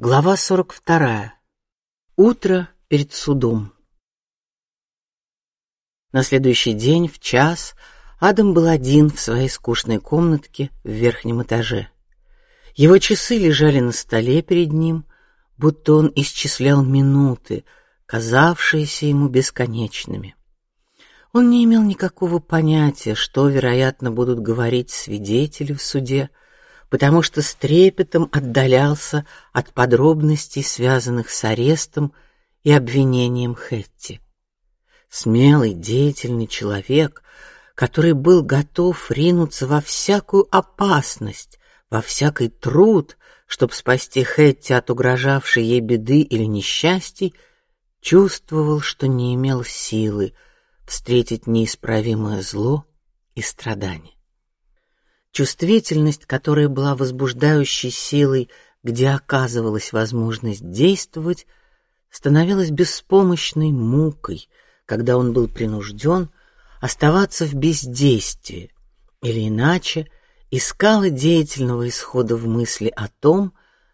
Глава сорок вторая. Утро перед судом. На следующий день в час Адам был один в своей скучной комнатке в верхнем этаже. Его часы лежали на столе перед ним, будто он исчислял минуты, казавшиеся ему бесконечными. Он не имел никакого понятия, что, вероятно, будут говорить свидетели в суде потому что с трепетом отдалялся от подробностей, связанных с арестом и обвинением Хэтти. Смелый, деятельный человек, который был готов ринуться во всякую опасность, во всякий труд, чтобы спасти Хэтти от угрожавшей ей беды или несчастий, чувствовал, что не имел силы встретить неисправимое зло и страдания. Чувствительность, которая была возбуждающей силой, где оказывалась возможность действовать, становилась беспомощной мукой, когда он был принужден оставаться в бездействии, или иначе искала деятельного исхода в мысли о том,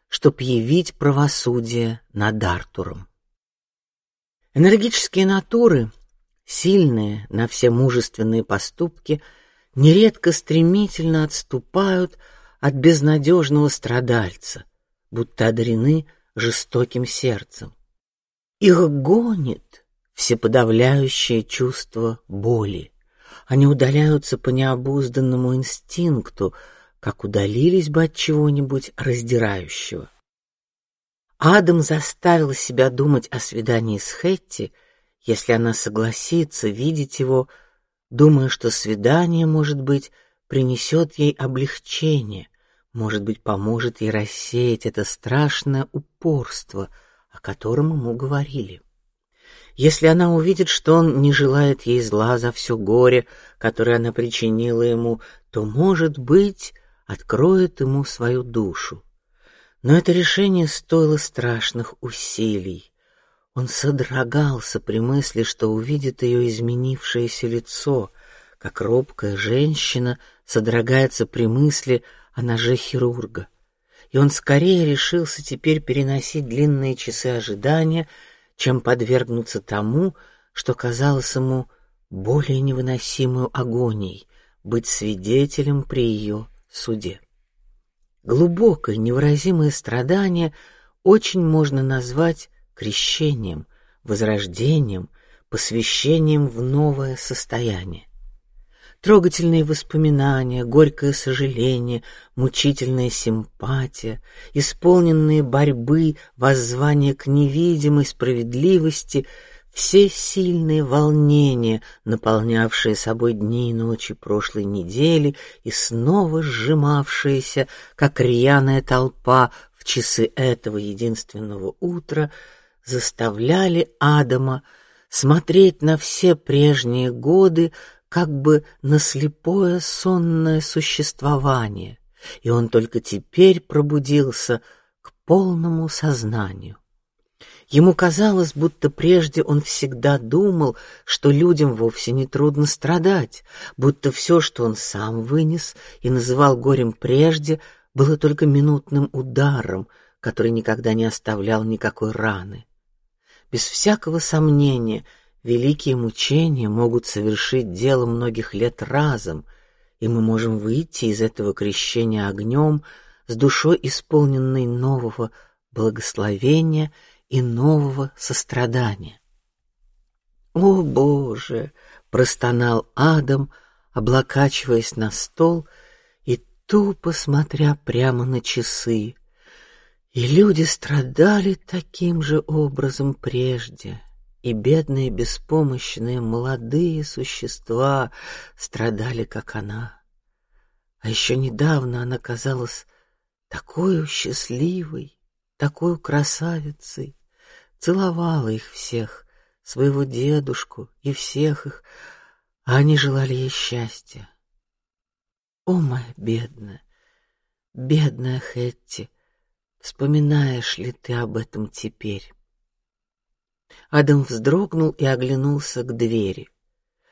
чтобы явить правосудие над Артуром. Энергические натуры, сильные на все мужественные поступки, нередко стремительно отступают от безнадежного страдальца, будто одарены жестоким сердцем. Их гонит всеподавляющее чувство боли. Они удаляются по необузданному инстинкту, как удалились бы от чего-нибудь раздирающего. Адам заставил себя думать о свидании с Хэтти, если она согласится видеть его думая, что свидание, может быть, принесет ей облегчение, может быть, поможет ей рассеять это страшное упорство, о котором ему говорили. Если она увидит, что он не желает ей зла за все горе, которое она причинила ему, то, может быть, откроет ему свою душу. Но это решение стоило страшных усилий. Он содрогался при мысли, что увидит ее изменившееся лицо, как робкая женщина содрогается при мысли о ноже хирурга. И он скорее решился теперь переносить длинные часы ожидания, чем подвергнуться тому, что казалось ему более невыносимой агонией, быть свидетелем при ее суде. Глубокое невыразимое страдание очень можно назвать крещением, возрождением, посвящением в новое состояние. Трогательные воспоминания, горькое сожаление, мучительная симпатия, исполненные борьбы, воззвание к невидимой справедливости, все сильные волнения, наполнявшие собой дни и ночи прошлой недели и снова сжимавшиеся, как рьяная толпа в часы этого единственного утра, заставляли Адама смотреть на все прежние годы как бы на слепое сонное существование, и он только теперь пробудился к полному сознанию. Ему казалось, будто прежде он всегда думал, что людям вовсе не трудно страдать, будто все, что он сам вынес и называл горем прежде, было только минутным ударом, который никогда не оставлял никакой раны. Без всякого сомнения, великие мучения могут совершить дело многих лет разом, и мы можем выйти из этого крещения огнем с душой исполненной нового благословения и нового сострадания. О Боже, простонал Адам, облокачиваясь на стол и тупо смотря прямо на часы. И люди страдали таким же образом прежде, и бедные беспомощные молодые существа страдали, как она. А еще недавно она казалась такой счастливой, такой красавицей, целовала их всех, своего дедушку и всех их, а они желали ей счастья. О моя бедная, бедная Хэтти, Вспоминаешь ли ты об этом теперь? Адам вздрогнул и оглянулся к двери.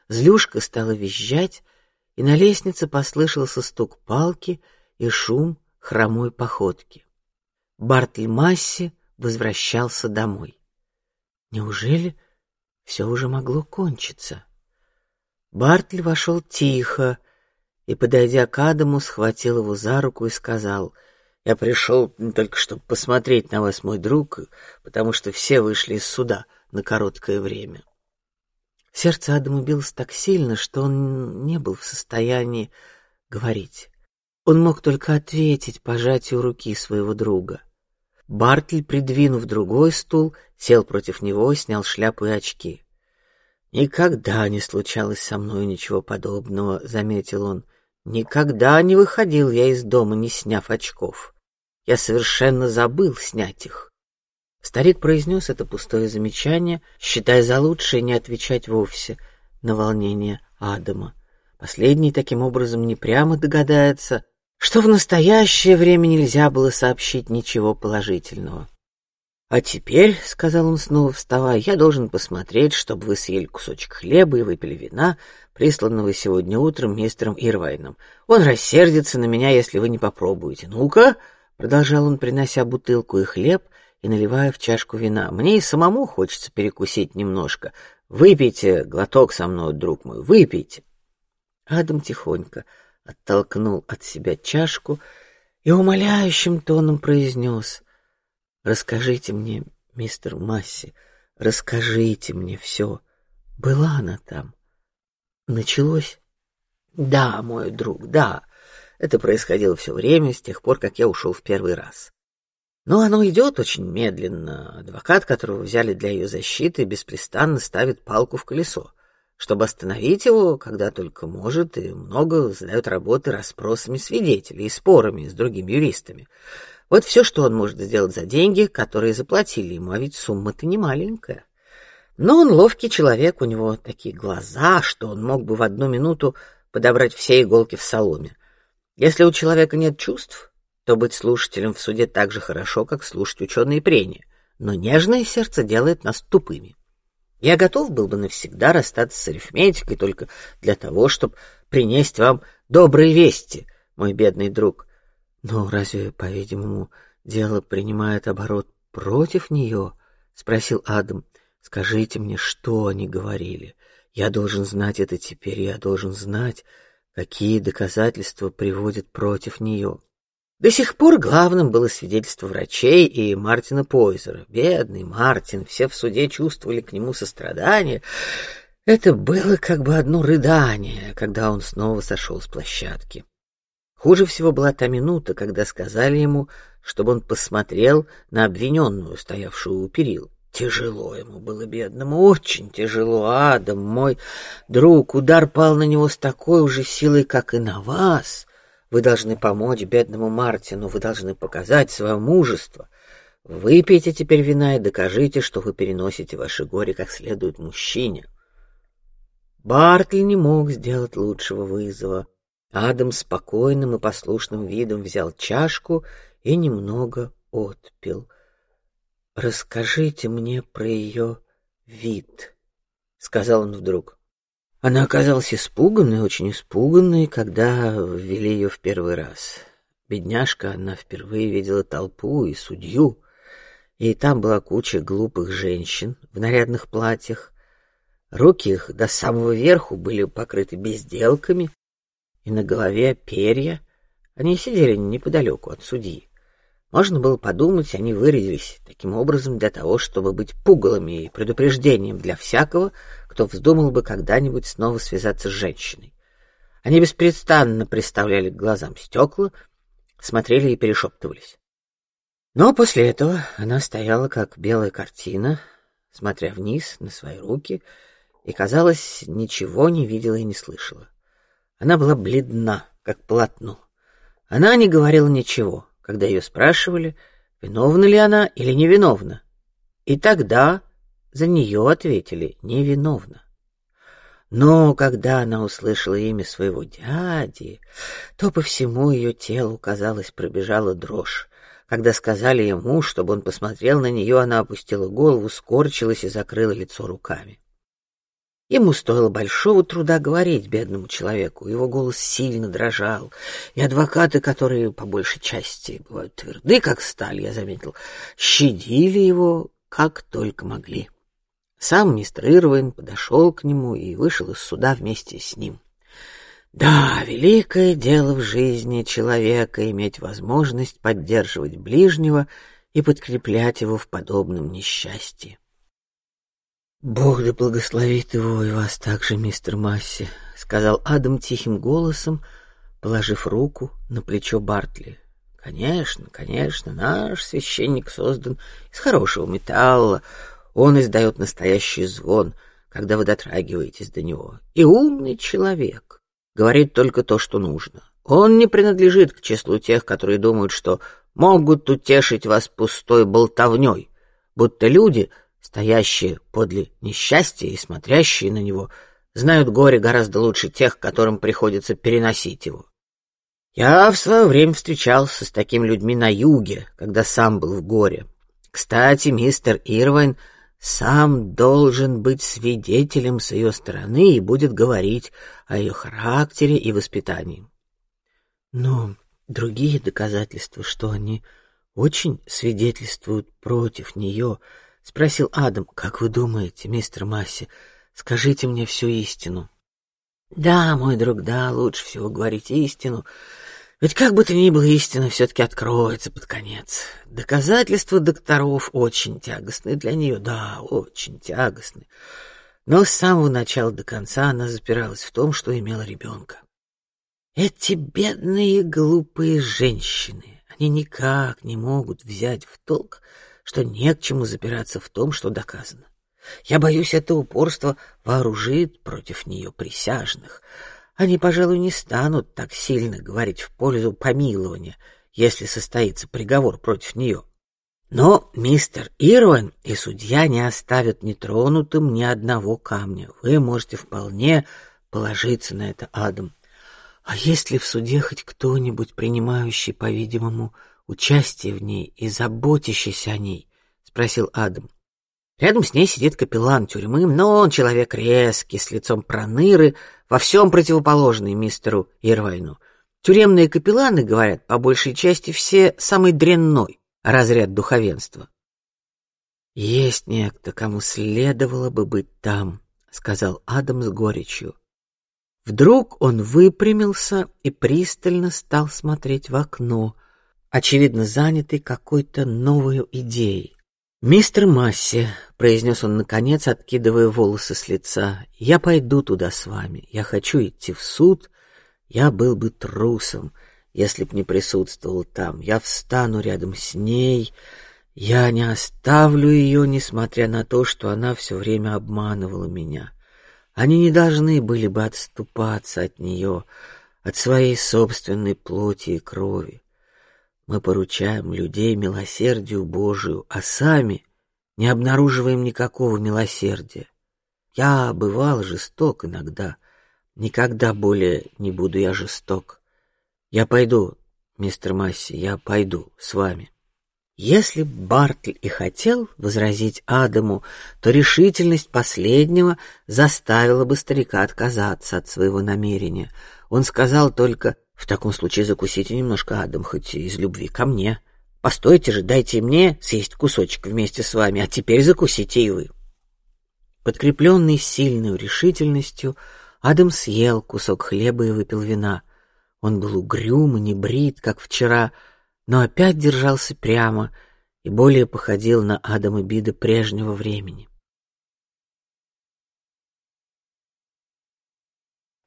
Злюшка стала визжать, и на лестнице послышался стук палки и шум хромой походки. Бартль Масси возвращался домой. Неужели все уже могло кончиться? Бартль вошел тихо и, подойдя к Адаму, схватил его за руку и сказал: "Я пришел только чтобы посмотреть на вас, мой друг, потому что все вышли из суда на короткое время". Сердце Адама билось так сильно, что он не был в состоянии говорить. Он мог только ответить пожатию руки своего друга. Бартль, придвинув другой стул, сел против него, снял шляпу и очки. Никогда не случалось со мной ничего подобного, заметил он. Никогда не выходил я из дома, не сняв очков. Я совершенно забыл снять их. Старик произнес это пустое замечание, считая за лучшее не отвечать вовсе на волнение Адама. Последний таким образом не прямо догадается, что в настоящее время нельзя было сообщить ничего положительного. А теперь, сказал он снова вставая, я должен посмотреть, чтобы вы съели кусочек хлеба и выпили вина, присланного сегодня утром мистером Ирвайном. Он рассердится на меня, если вы не попробуете. Ну-ка, продолжал он, принося бутылку и хлеб и наливая в чашку вина. Мне и самому хочется перекусить немножко. Выпейте глоток со мной, друг мой, выпейте. Адам тихонько оттолкнул от себя чашку и умоляющим тоном произнес: "Расскажите мне, мистер Масси, расскажите мне все. Была она там? Началось? Да, мой друг, да. Это происходило все время с тех пор, как я ушел в первый раз. Но оно идет очень медленно. Адвокат, которого взяли для ее защиты, беспрестанно ставит палку в колесо, чтобы остановить его, когда только может, и много задает работы расспросами свидетелей и спорами с другими юристами. Вот все, что он может сделать за деньги, которые заплатили ему, а ведь сумма-то не маленькая. Но он ловкий человек, у него такие глаза, что он мог бы в одну минуту подобрать все иголки в соломе. Если у человека нет чувств, то быть слушателем в суде так же хорошо, как слушать ученые прения, но нежное сердце делает нас тупыми. Я готов был бы навсегда расстаться с арифметикой только для того, чтобы принести вам добрые вести, мой бедный друг. Но разве, по-видимому, дело принимает оборот против нее? – спросил Адам. Скажите мне, что они говорили. Я должен знать это теперь. Я должен знать, какие доказательства приводят против нее. До сих пор главным было свидетельство врачей и Мартина Пойзера. Бедный Мартин, все в суде чувствовали к нему сострадание. Это было как бы одно рыдание, когда он снова сошел с площадки. Хуже всего была та минута, когда сказали ему, чтобы он посмотрел на обвиненную, стоявшую у перил. Тяжело ему было бедному, очень тяжело. Адам, мой друг, удар пал на него с такой уже силой, как и на вас. Вы должны помочь бедному Мартину, вы должны показать свое мужество. Выпейте теперь вина и докажите, что вы переносите ваше горе как следует мужчине. Бартли не мог сделать лучшего вызова. Адам спокойным и послушным видом взял чашку и немного отпил. Расскажите мне про ее вид, сказал он вдруг. Она оказалась испуганной, очень испуганной, когда ввели ее в первый раз. Бедняжка, она впервые видела толпу и судью, и там была куча глупых женщин в нарядных платьях. Руки их до самого верху были покрыты безделками, и на голове перья. Они сидели неподалеку от судьи. Можно было подумать, они вырядились таким образом для того, чтобы быть пугалами и предупреждением для всякого, кто вздумал бы когда-нибудь снова связаться с женщиной. Они беспрестанно приставляли к глазам стекла, смотрели и перешептывались. Но после этого она стояла как белая картина, смотря вниз на свои руки, и казалось, ничего не видела и не слышала. Она была бледна, как полотно. Она не говорила ничего когда ее спрашивали, виновна ли она или невиновна. И тогда за нее ответили невиновна. Но когда она услышала имя своего дяди, то по всему ее телу, казалось, пробежала дрожь. Когда сказали ему, чтобы он посмотрел на нее, она опустила голову, скорчилась и закрыла лицо руками. Ему стоило большого труда говорить бедному человеку, его голос сильно дрожал, и адвокаты, которые по большей части бывают тверды, как сталь, я заметил, щадили его как только могли. Сам мистер Ирвин подошел к нему и вышел из суда вместе с ним. Да, великое дело в жизни человека иметь возможность поддерживать ближнего и подкреплять его в подобном несчастье. Бог да благословит его и вас также, мистер Масси, сказал Адам тихим голосом, положив руку на плечо Бартли. Конечно, конечно, наш священник создан из хорошего металла. Он издает настоящий звон, когда вы дотрагиваетесь до него. И умный человек говорит только то, что нужно. Он не принадлежит к числу тех, которые думают, что могут утешить вас пустой болтовней, будто люди стоящие подле несчастья и смотрящие на него, знают горе гораздо лучше тех, которым приходится переносить его. Я в свое время встречался с такими людьми на юге, когда сам был в горе. Кстати, мистер Ирвайн сам должен быть свидетелем с ее стороны и будет говорить о ее характере и воспитании. Но другие доказательства, что они очень свидетельствуют против нее, — спросил Адам. — Как вы думаете, мистер Масси, скажите мне всю истину. — Да, мой друг, да, лучше всего говорить истину. Ведь как бы то ни было, истина все-таки откроется под конец. Доказательства докторов очень тягостны для нее, да, очень тягостны. Но с самого начала до конца она запиралась в том, что имела ребенка. Эти бедные глупые женщины, они никак не могут взять в толк, что не к чему запираться в том, что доказано. Я боюсь, это упорство вооружит против нее присяжных. Они, пожалуй, не станут так сильно говорить в пользу помилования, если состоится приговор против нее. Но мистер Ирвин и судья не оставят нетронутым ни одного камня. Вы можете вполне положиться на это, Адам. А есть ли в суде хоть кто-нибудь, принимающий, по-видимому, участие в ней и заботящийся о ней? спросил Адам. Рядом с ней сидит капеллан тюрьмы, но он человек резкий, с лицом проныры, во всем противоположный мистеру Ирвайну. Тюремные капелланы, говорят, по большей части все самый дрянной разряд духовенства. Есть некто, кому следовало бы быть там, сказал Адам с горечью. Вдруг он выпрямился и пристально стал смотреть в окно, очевидно занятый какой-то новой идеей. Мистер Масси, произнес он наконец, откидывая волосы с лица, я пойду туда с вами. Я хочу идти в суд. Я был бы трусом, если б не присутствовал там. Я встану рядом с ней. Я не оставлю ее, несмотря на то, что она все время обманывала меня. Они не должны были бы отступаться от нее, от своей собственной плоти и крови. Мы поручаем людей милосердию Божию, а сами не обнаруживаем никакого милосердия. Я бывал жесток иногда, никогда более не буду я жесток. Я пойду, мистер Масси, я пойду с вами. Если Бартль и хотел возразить Адаму, то решительность последнего заставила бы старика отказаться от своего намерения. Он сказал только: "В таком случае закусите немножко, Адам, хоть из любви ко мне. Постойте же, дайте мне съесть кусочек вместе с вами, а теперь закусите и вы". Подкрепленный сильной решительностью, Адам съел кусок хлеба и выпил вина. Он был угрюм и небрит, как вчера но опять держался прямо и более походил на Адама Бида прежнего времени.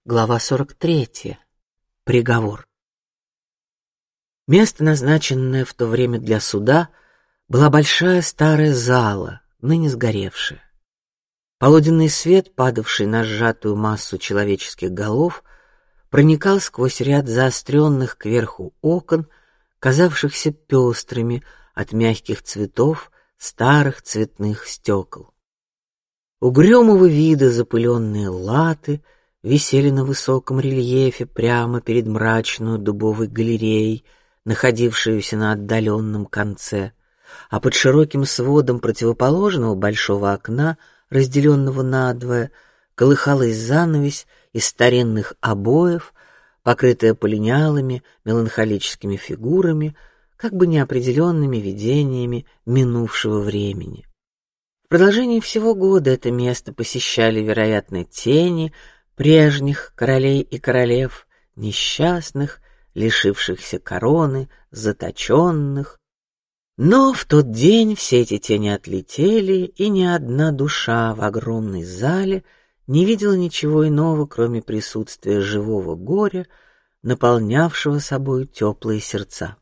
Глава 43. Приговор. Место, назначенное в то время для суда, была большая старая зала, ныне сгоревшая. Полуденный свет, падавший на сжатую массу человеческих голов, проникал сквозь ряд заостренных кверху окон казавшихся пестрыми от мягких цветов старых цветных стекол. Угрюмого вида запыленные латы висели на высоком рельефе прямо перед мрачной дубовой галереей, находившейся на отдаленном конце, а под широким сводом противоположного большого окна, разделенного надвое, колыхалась занавесь из старинных обоев, покрытая полинялыми меланхолическими фигурами, как бы неопределенными видениями минувшего времени. В продолжении всего года это место посещали, вероятно, тени прежних королей и королев, несчастных, лишившихся короны, заточенных. Но в тот день все эти тени отлетели, и ни одна душа в огромной зале не видела ничего иного, кроме присутствия живого горя, наполнявшего собой теплые сердца.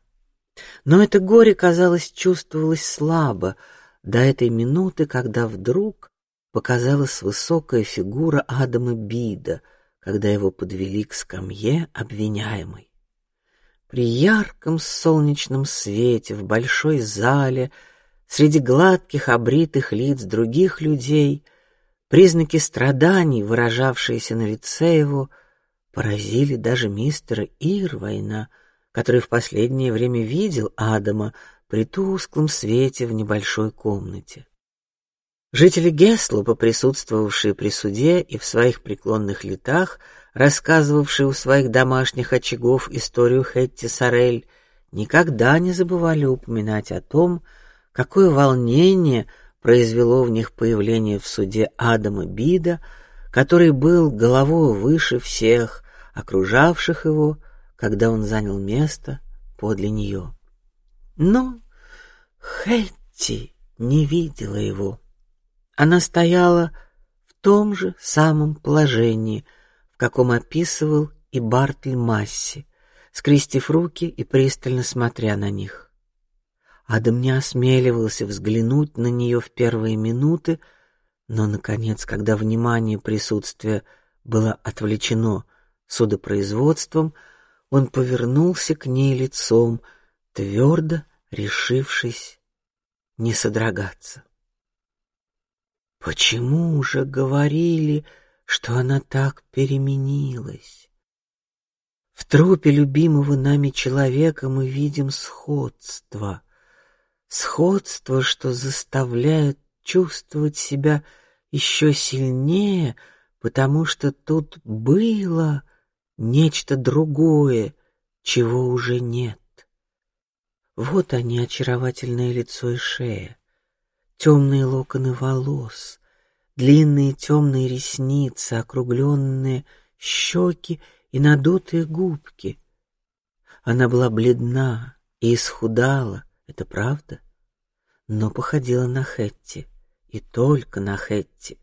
Но это горе, казалось, чувствовалось слабо до этой минуты, когда вдруг показалась высокая фигура Адама Бида, когда его подвели к скамье обвиняемой. При ярком солнечном свете в большой зале, среди гладких обритых лиц других людей, признаки страданий, выражавшиеся на лице его, поразили даже мистера Ирвайна, который в последнее время видел Адама при тусклом свете в небольшой комнате. Жители Геслопа, присутствовавшие при суде и в своих преклонных летах, рассказывавшие у своих домашних очагов историю Хэтти Сарель, никогда не забывали упоминать о том, какое волнение произвело в них появление в суде Адама Бида, который был головой выше всех окружавших его, когда он занял место подле нее. Но Хэтти не видела его. Она стояла в том же самом положении, в каком описывал и Бартль Масси, скрестив руки и пристально смотря на них. Адам не осмеливался взглянуть на нее в первые минуты, но наконец, когда внимание присутствия было отвлечено судопроизводством, он повернулся к ней лицом, твердо решившись не содрогаться. Почему уже говорили, что она так переменилась? В трупе любимого нами человека мы видим сходство, сходство, что заставляет чувствовать себя еще сильнее, потому что тут было нечто другое, чего уже нет. Вот они, очаровательное лицо и шея темные локоны волос, длинные темные ресницы, округленные щеки и надутые губки. Она была бледна и исхудала, это правда, но походила на Хэтти и только на Хэтти.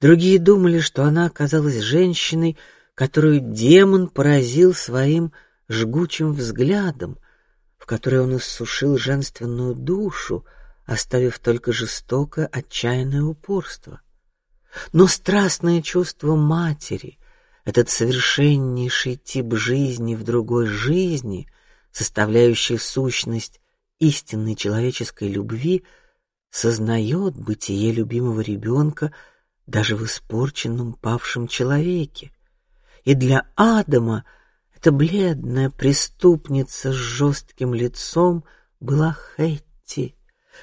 Другие думали, что она оказалась женщиной, которую демон поразил своим жгучим взглядом, в которой он иссушил женственную душу, оставив только жестокое, отчаянное упорство. Но страстное чувство матери, этот совершеннейший тип жизни в другой жизни, составляющий сущность истинной человеческой любви, сознает бытие любимого ребенка даже в испорченном павшем человеке. И для Адама эта бледная преступница с жестким лицом была Хэтти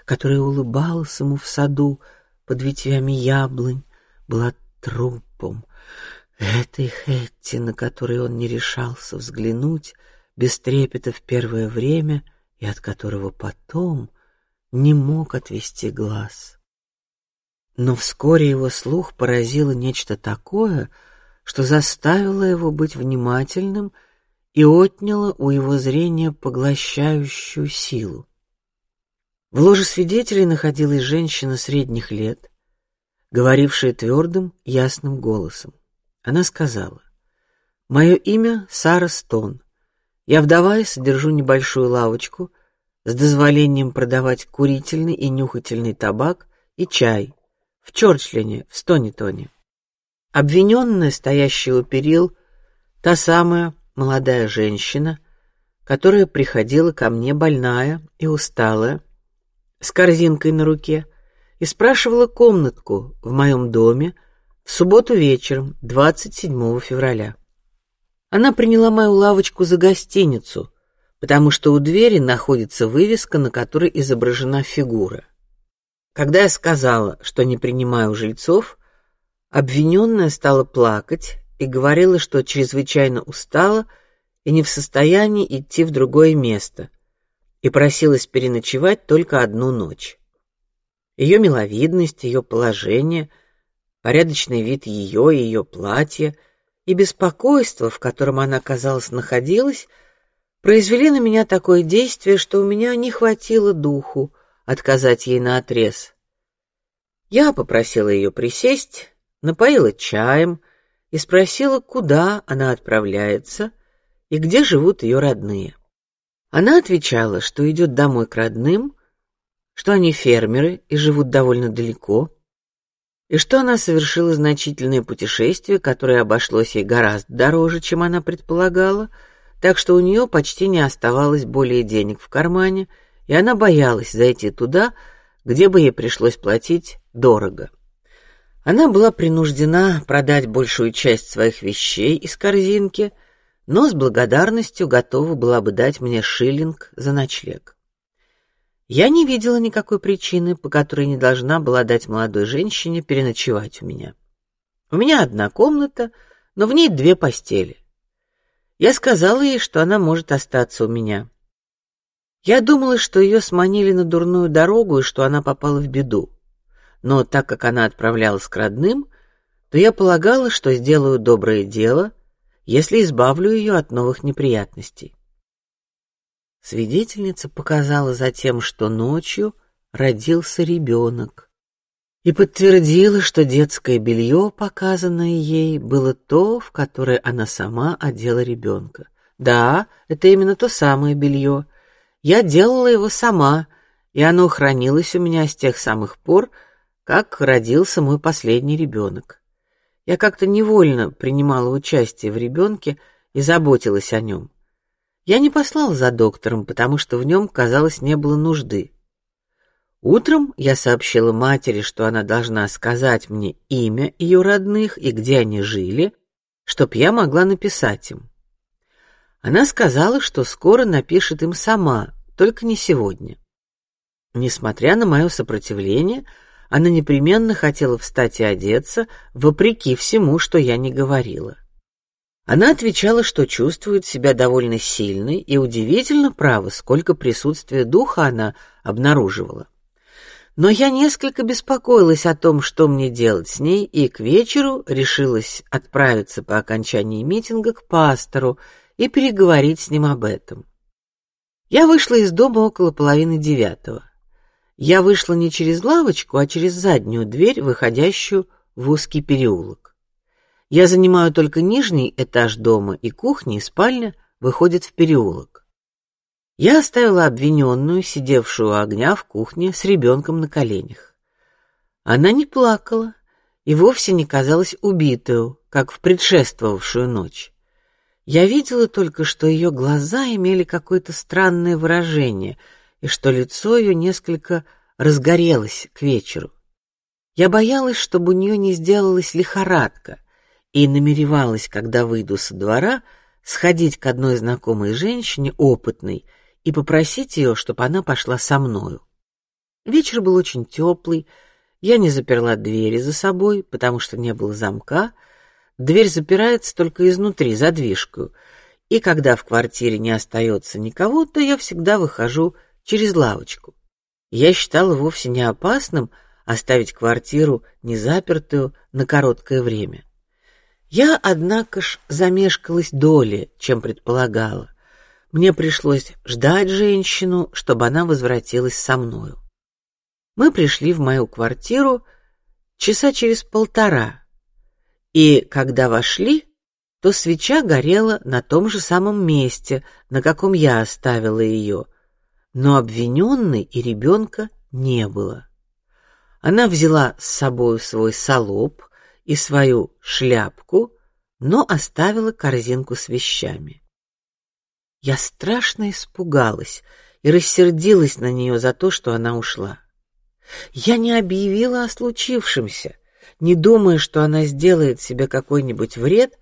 которая улыбалась ему в саду под ветвями яблонь, была трупом этой Хэтти, на которой он не решался взглянуть без трепета в первое время и от которого потом не мог отвести глаз. Но вскоре его слух поразило нечто такое, что заставило его быть внимательным и отняло у его зрения поглощающую силу. В ложе свидетелей находилась женщина средних лет, говорившая твердым, ясным голосом. Она сказала: "Мое имя Сара Стон. Я вдова и содержу небольшую лавочку с дозволением продавать курительный и нюхательный табак и чай в Чорчлене, в Стонитоне. Обвиненная, стоящая у перил, та самая молодая женщина, которая приходила ко мне больная и усталая с корзинкой на руке и спрашивала комнатку в моем доме в субботу вечером, 27 февраля. Она приняла мою лавочку за гостиницу, потому что у двери находится вывеска, на которой изображена фигура. Когда я сказала, что не принимаю жильцов, Обвиненная стала плакать и говорила, что чрезвычайно устала и не в состоянии идти в другое место, и просилась переночевать только одну ночь. Ее миловидность, ее положение, порядочный вид ее и ее платья и беспокойство, в котором она, казалось, находилась, произвели на меня такое действие, что у меня не хватило духу отказать ей на отрез. Я попросила ее присесть, напоила чаем и спросила, куда она отправляется и где живут ее родные. Она отвечала, что идет домой к родным, что они фермеры и живут довольно далеко, и что она совершила значительное путешествие, которое обошлось ей гораздо дороже, чем она предполагала, так что у нее почти не оставалось более денег в кармане, и она боялась зайти туда, где бы ей пришлось платить дорого. Она была принуждена продать большую часть своих вещей из корзинки, но с благодарностью готова была бы дать мне шиллинг за ночлег. Я не видела никакой причины, по которой не должна была дать молодой женщине переночевать у меня. У меня одна комната, но в ней две постели. Я сказала ей, что она может остаться у меня. Я думала, что ее сманили на дурную дорогу и что она попала в беду. Но так как она отправлялась к родным, то я полагала, что сделаю доброе дело, если избавлю ее от новых неприятностей. Свидетельница показала затем, что ночью родился ребенок, и подтвердила, что детское белье, показанное ей, было то, в которое она сама одела ребенка. Да, это именно то самое белье. Я делала его сама, и оно хранилось у меня с тех самых пор, как родился мой последний ребенок. Я как-то невольно принимала участие в ребенке и заботилась о нем. Я не послала за доктором, потому что в нем, казалось, не было нужды. Утром я сообщила матери, что она должна сказать мне имя ее родных и где они жили, чтоб я могла написать им. Она сказала, что скоро напишет им сама, только не сегодня. Несмотря на мое сопротивление, она непременно хотела встать и одеться, вопреки всему, что я не говорила. Она отвечала, что чувствует себя довольно сильной и удивительно право, сколько присутствия духа она обнаруживала. Но я несколько беспокоилась о том, что мне делать с ней, и к вечеру решилась отправиться по окончании митинга к пастору и переговорить с ним об этом. Я вышла из дома около половины девятого. Я вышла не через лавочку, а через заднюю дверь, выходящую в узкий переулок. Я занимаю только нижний этаж дома, и кухня и спальня выходят в переулок. Я оставила обвиненную, сидевшую у огня в кухне с ребенком на коленях. Она не плакала и вовсе не казалась убитой, как в предшествовавшую ночь. Я видела только, что ее глаза имели какое-то странное выражение — и что лицо ее несколько разгорелось к вечеру. Я боялась, чтобы у нее не сделалась лихорадка, и намеревалась, когда выйду со двора, сходить к одной знакомой женщине опытной и попросить ее, чтобы она пошла со мною. Вечер был очень теплый. Я не заперла двери за собой, потому что не было замка. Дверь запирается только изнутри задвижкой, и когда в квартире не остается никого, то я всегда выхожу через лавочку. Я считала вовсе не опасным оставить квартиру незапертую на короткое время. Я, однако ж, замешкалась долее, чем предполагала. Мне пришлось ждать женщину, чтобы она возвратилась со мною. Мы пришли в мою квартиру часа через полтора, и когда вошли, то свеча горела на том же самом месте, на каком я оставила ее, но обвиненной и ребенка не было. Она взяла с собой свой салоп и свою шляпку, но оставила корзинку с вещами. Я страшно испугалась и рассердилась на нее за то, что она ушла. Я не объявила о случившемся, не думая, что она сделает себе какой-нибудь вред,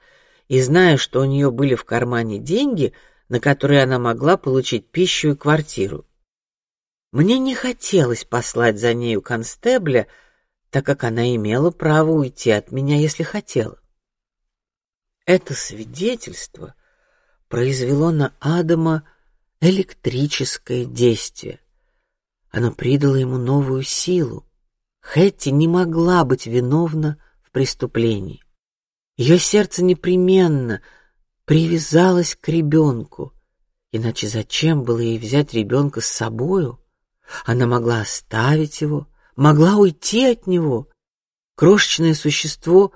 и зная, что у нее были в кармане деньги, на которые она могла получить пищу и квартиру. Мне не хотелось послать за нею констебля, так как она имела право уйти от меня, если хотела. Это свидетельство произвело на Адама электрическое действие. Оно придало ему новую силу. Хэтти не могла быть виновна в преступлении. Ее сердце непременно привязалось к ребенку, иначе зачем было ей взять ребенка с собою? Она могла оставить его, могла уйти от него. Крошечное существо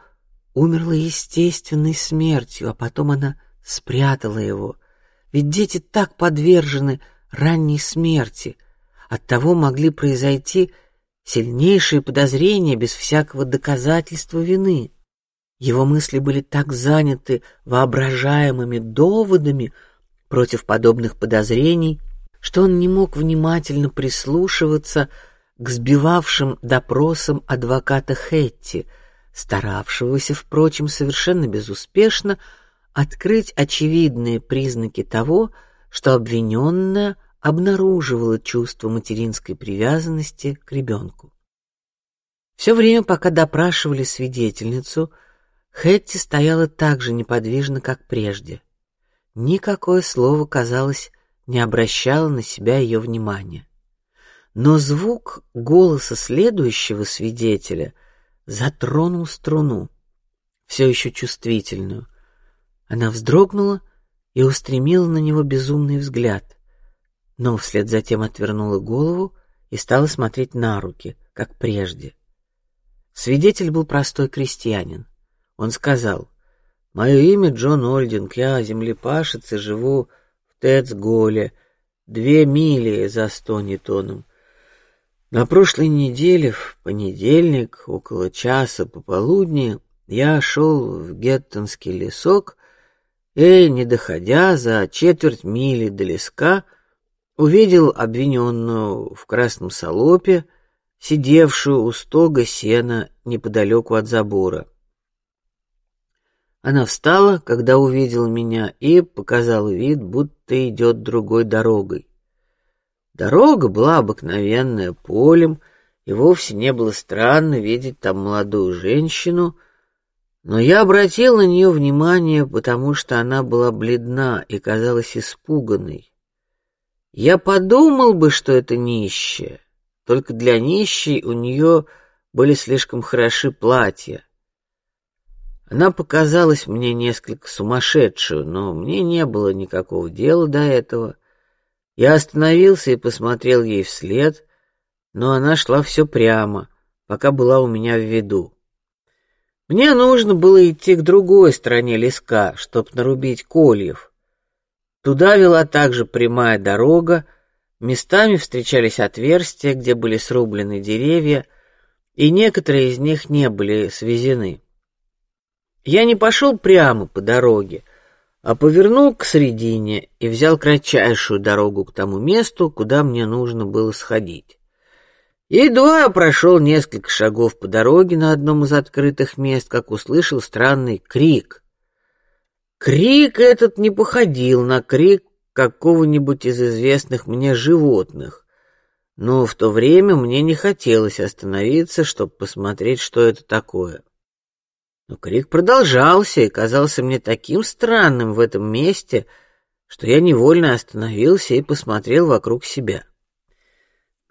умерло естественной смертью, а потом она спрятала его. Ведь дети так подвержены ранней смерти, от того могли произойти сильнейшие подозрения без всякого доказательства вины. Его мысли были так заняты воображаемыми доводами против подобных подозрений, что он не мог внимательно прислушиваться к сбивавшим допросам адвоката Хэтти, старавшегося, впрочем, совершенно безуспешно открыть очевидные признаки того, что обвиненная обнаруживала чувство материнской привязанности к ребенку. Все время, пока допрашивали свидетельницу, Хэтти стояла так же неподвижно, как прежде. Никакое слово, казалось, не обращало на себя ее внимания но звук голоса следующего свидетеля затронул струну, все еще чувствительную. Она вздрогнула и устремила на него безумный взгляд, но вслед за тем отвернула голову и стала смотреть на руки, как прежде. Свидетель был простой крестьянин. Он сказал: "Мое имя Джон Ольдинг, я землепашец и живу в Тецголе, две мили за Стонитоном. На прошлой неделе в понедельник около часа пополудни я шел в Геттонский лесок и, не доходя за четверть мили до леска, увидел обвиненную в красном салопе, сидевшую у стога сена неподалеку от забора. Она встала, когда увидела меня, и показала вид, будто идет другой дорогой. Дорога была обыкновенная, полем, и вовсе не было странно видеть там молодую женщину, но я обратил на нее внимание, потому что она была бледна и казалась испуганной. Я подумал бы, что это нищая, только для нищей у нее были слишком хороши платья. Она показалась мне несколько сумасшедшей, но мне не было никакого дела до этого. Я остановился и посмотрел ей вслед, но она шла все прямо, пока была у меня в виду. Мне нужно было идти к другой стороне леска, чтоб нарубить кольев. Туда вела также прямая дорога, местами встречались отверстия, где были срублены деревья, и некоторые из них не были свезены. Я не пошел прямо по дороге, а повернул к середине и взял кратчайшую дорогу к тому месту, куда мне нужно было сходить. Едва прошел несколько шагов по дороге на одном из открытых мест, как услышал странный крик. Крик этот не походил на крик какого-нибудь из известных мне животных, но в то время мне не хотелось остановиться, чтобы посмотреть, что это такое. Но крик продолжался и казался мне таким странным в этом месте, что я невольно остановился и посмотрел вокруг себя.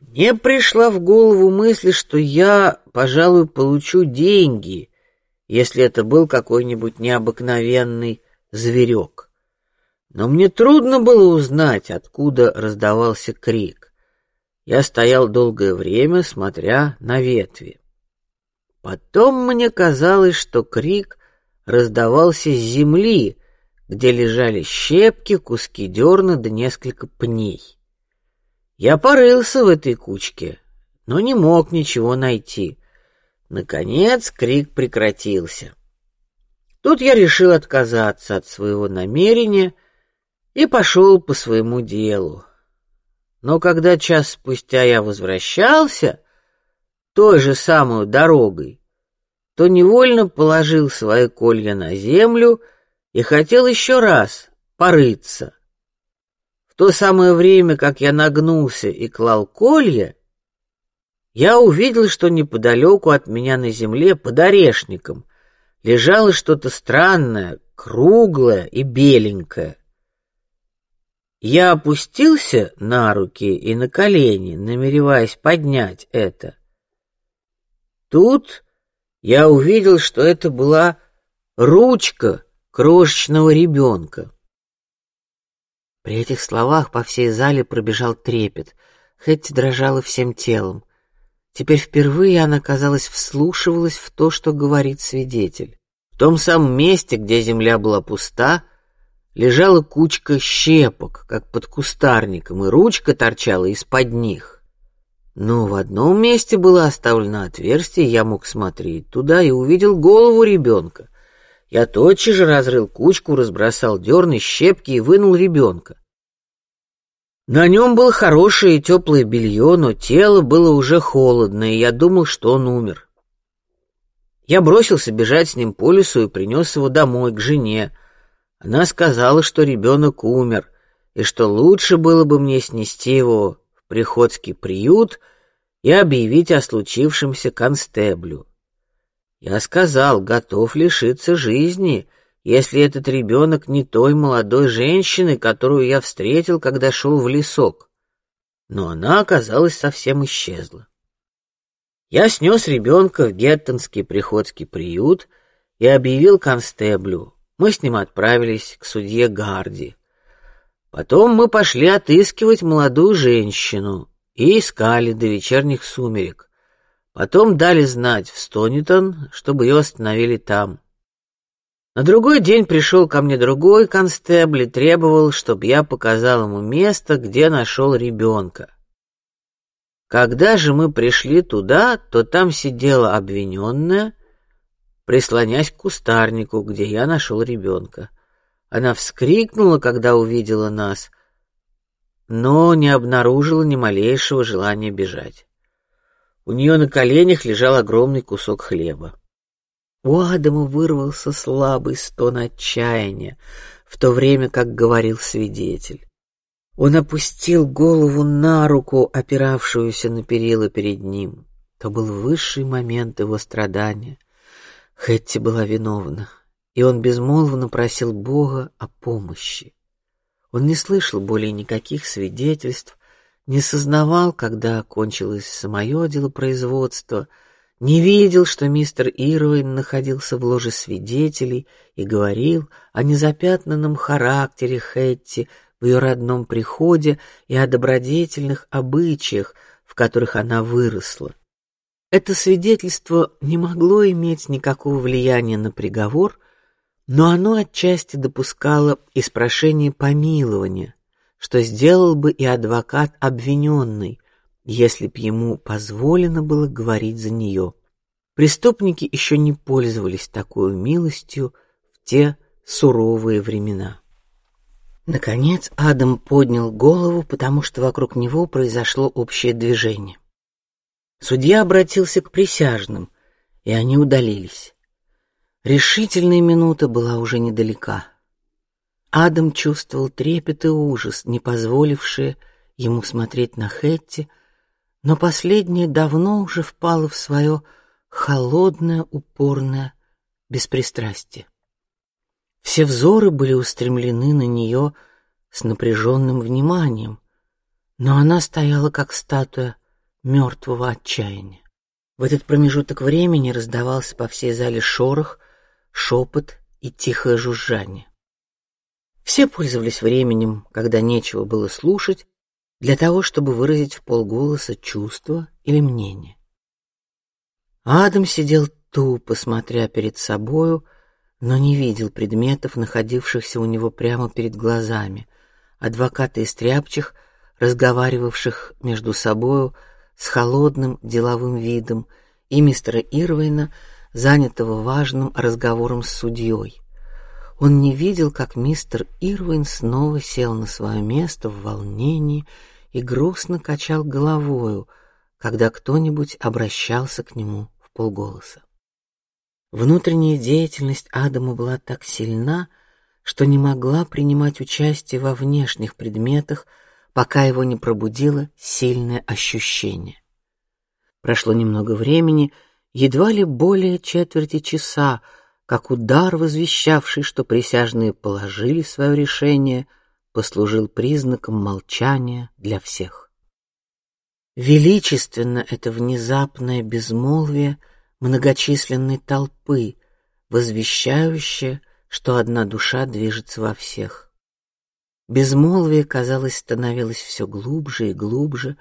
Мне пришла в голову мысль, что я, пожалуй, получу деньги, если это был какой-нибудь необыкновенный зверек. Но мне трудно было узнать, откуда раздавался крик. Я стоял долгое время, смотря на ветви. Потом мне казалось, что крик раздавался с земли, где лежали щепки, куски дерна да несколько пней. Я порылся в этой кучке, но не мог ничего найти. Наконец крик прекратился. Тут я решил отказаться от своего намерения и пошел по своему делу. Но когда час спустя я возвращался, той же самой дорогой, то невольно положил свои колья на землю и хотел еще раз порыться. В то самое время, как я нагнулся и клал колья, я увидел, что неподалеку от меня на земле под орешником лежало что-то странное, круглое и беленькое. Я опустился на руки и на колени, намереваясь поднять это. Тут я увидел, что это была ручка крошечного ребенка. При этих словах по всей зале пробежал трепет. Хэтти дрожала всем телом. Теперь впервые она, казалось, вслушивалась в то, что говорит свидетель. В том самом месте, где земля была пуста, лежала кучка щепок, как под кустарником, и ручка торчала из-под них. Но в одном месте было оставлено отверстие, я мог смотреть туда и увидел голову ребенка. Я тотчас же разрыл кучку, разбросал дерны, щепки и вынул ребенка. На нем было хорошее теплое белье, но тело было уже холодно, и я думал, что он умер. Я бросился бежать с ним по лесу и принес его домой к жене. Она сказала, что ребенок умер, и что лучше было бы мне снести его в приходский приют и объявить о случившемся констеблю. Я сказал, готов лишиться жизни, если этот ребенок не той молодой женщины, которую я встретил, когда шел в лесок. Но она оказалась совсем исчезла. Я снес ребенка в Геттонский приходский приют и объявил констеблю. Мы с ним отправились к судье Гарди. Потом мы пошли отыскивать молодую женщину и искали до вечерних сумерек. Потом дали знать в Стонитон, чтобы ее остановили там. На другой день пришел ко мне другой констебль и требовал, чтобы я показал ему место, где нашел ребенка. Когда же мы пришли туда, то там сидела обвиненная, прислонясь к кустарнику, где я нашел ребенка. Она вскрикнула, когда увидела нас, но не обнаружила ни малейшего желания бежать. У нее на коленях лежал огромный кусок хлеба. У Адама вырвался слабый стон отчаяния, в то время как говорил свидетель. Он опустил голову на руку, опиравшуюся на перила перед ним. То был высший момент его страдания. Хэтти была виновна, и он безмолвно просил Бога о помощи. Он не слышал более никаких свидетельств, не сознавал, когда окончилось самое дело производства не видел, что мистер Ирвин находился в ложе свидетелей и говорил о незапятнанном характере Хэтти в ее родном приходе и о добродетельных обычаях, в которых она выросла. Это свидетельство не могло иметь никакого влияния на приговор, но оно отчасти допускало испрошение помилования, что сделал бы и адвокат обвиненный, если б ему позволено было говорить за нее. Преступники еще не пользовались такой милостью в те суровые времена. Наконец Адам поднял голову, потому что вокруг него произошло общее движение. Судья обратился к присяжным, и они удалились. Решительная минута была уже недалека. Адам чувствовал трепет и ужас, не позволившие ему смотреть на Хэтти, но последняя давно уже впала в свое холодное, упорное беспристрастие. Все взоры были устремлены на нее с напряженным вниманием, но она стояла как статуя мертвого отчаяния. В этот промежуток времени раздавался по всей зале шорох, шепот и тихое жужжание. Все пользовались временем, когда нечего было слушать, для того, чтобы выразить в полголоса чувство или мнение. Адам сидел тупо, смотря перед собою, но не видел предметов, находившихся у него прямо перед глазами. Адвокаты из тряпчих, разговаривавших между собою с холодным деловым видом, и мистера Ирвейна, занятого важным разговором с судьей. Он не видел, как мистер Ирвин снова сел на свое место в волнении и грустно качал головою, когда кто-нибудь обращался к нему в полголоса. Внутренняя деятельность Адама была так сильна, что не могла принимать участие во внешних предметах, пока его не пробудило сильное ощущение. Прошло немного времени, едва ли более четверти часа, как удар, возвещавший, что присяжные положили свое решение, послужил признаком молчания для всех. Величественно это внезапное безмолвие многочисленной толпы, возвещающее, что одна душа движется во всех. Безмолвие, казалось, становилось все глубже и глубже,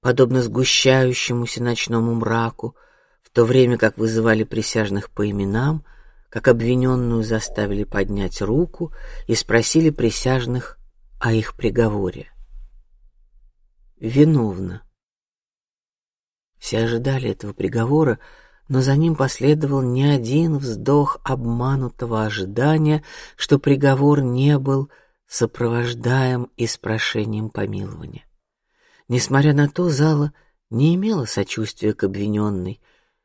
подобно сгущающемуся ночному мраку, то время как вызывали присяжных по именам, как обвиненную заставили поднять руку и спросили присяжных о их приговоре. Виновна. Все ожидали этого приговора, но за ним последовал не один вздох обманутого ожидания, что приговор не был сопровождаем испрошением помилования. Несмотря на то, зала не имела сочувствия к обвиненной.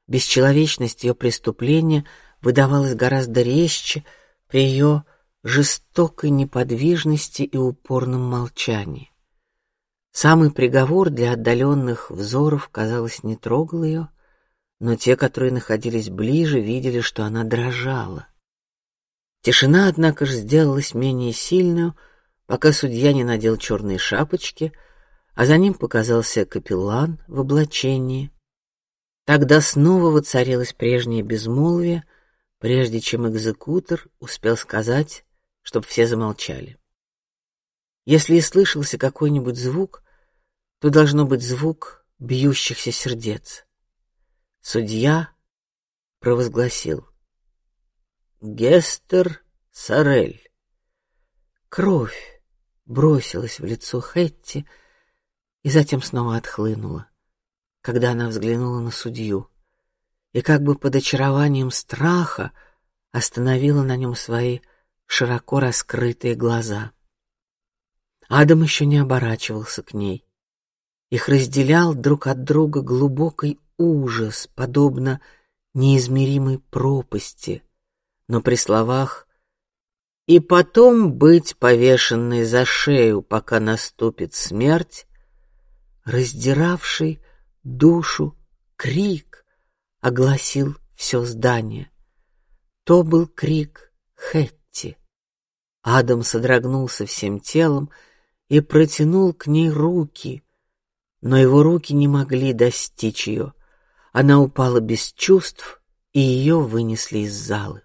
Бесчеловечность ее преступления выдавалась гораздо резче при ее жестокой неподвижности и упорном молчании. Самый приговор для отдаленных взоров, казалось, не трогал ее, но те, которые находились ближе, видели, что она дрожала. Тишина, однако же, сделалась менее сильной, пока судья не надел черные шапочки, а за ним показался капеллан в облачении. Тогда снова воцарилось прежнее безмолвие, прежде чем экзекутор успел сказать, чтобы все замолчали. Если и слышался какой-нибудь звук, то должно быть звук бьющихся сердец. Судья провозгласил: Гестер Сарель. Кровь бросилась в лицо Хэтти и затем снова отхлынула, когда она взглянула на судью и как бы под очарованием страха остановила на нем свои широко раскрытые глаза. Адам еще не оборачивался к ней. Их разделял друг от друга глубокий ужас, подобно неизмеримой пропасти. Но при словах и потом быть повешенной за шею, пока наступит смерть, раздиравший душу крик огласил все здание. То был крик Хэтти. Адам содрогнулся всем телом и протянул к ней руки, но его руки не могли достичь ее. Она упала без чувств, и ее вынесли из залы.